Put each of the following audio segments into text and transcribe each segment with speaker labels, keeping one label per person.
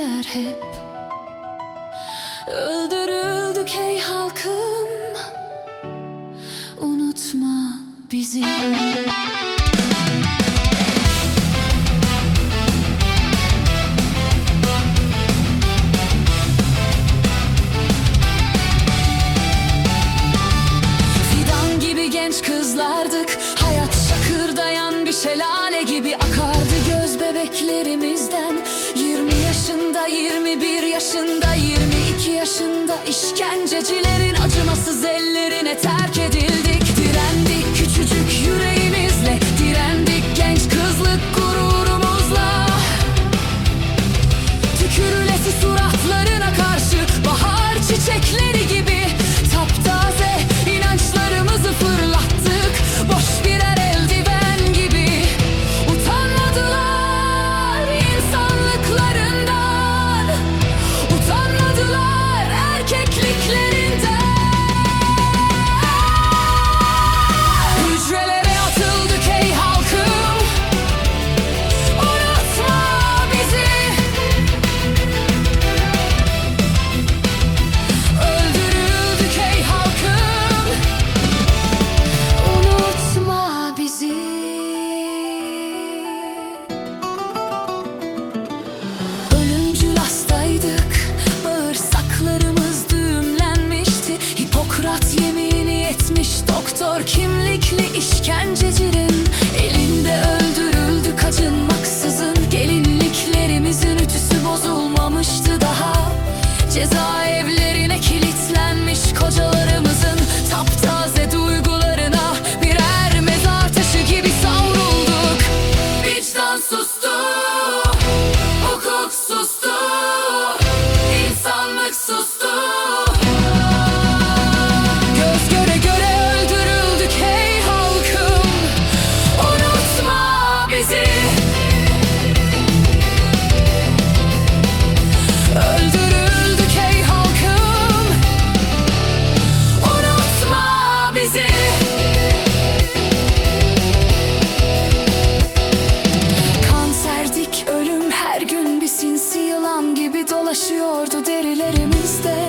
Speaker 1: kişiler hep Öldürüldük hey halkım. Unutma bizi. Fidan gibi genç kızlardık. Hayat şakırdayan bir şelale gibi akardı göz bebeklerimi 21 yaşında 22 yaşında. İşkencecilerin acımasız ellerine terk edildi. Yaşıyor kimlikli işkenceciler dolaşıyordu derilerimizde.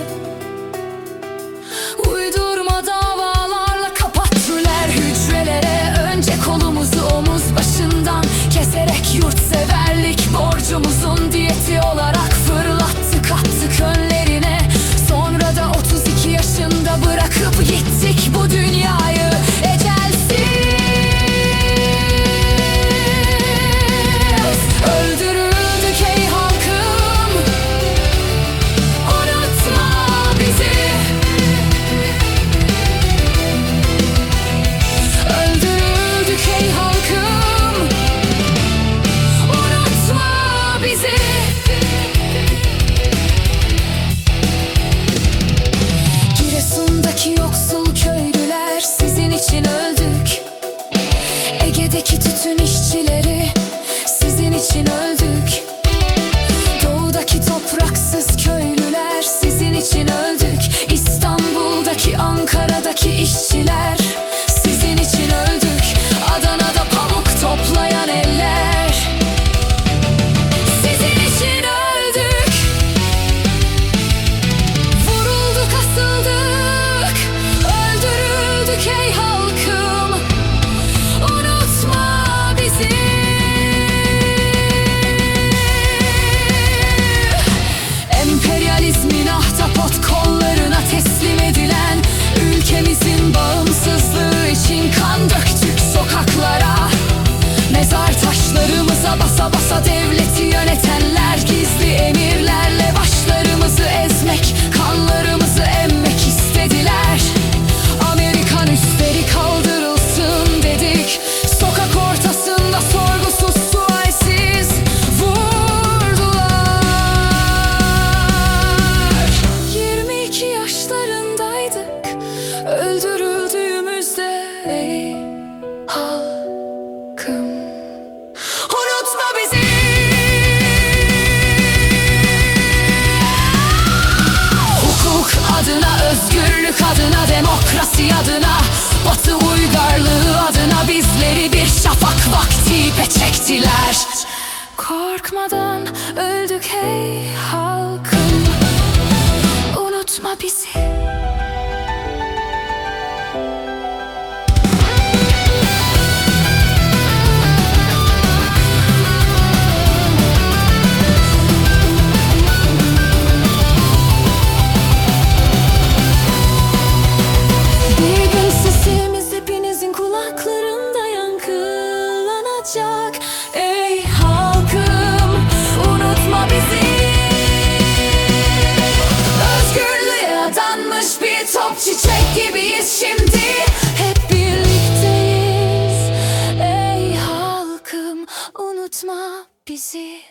Speaker 1: adına demokrasi adına Batı uygarlığı adına bizleri bir şafak vakti çektiler. Korkmadan öldük hey ha birlikteyiz Ey halkım unutma bizi